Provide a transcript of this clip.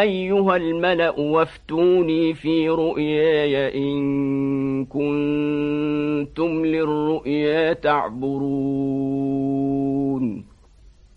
أيها الملأ وافتوني في رؤياي إن كنتم للرؤيا تعبرون.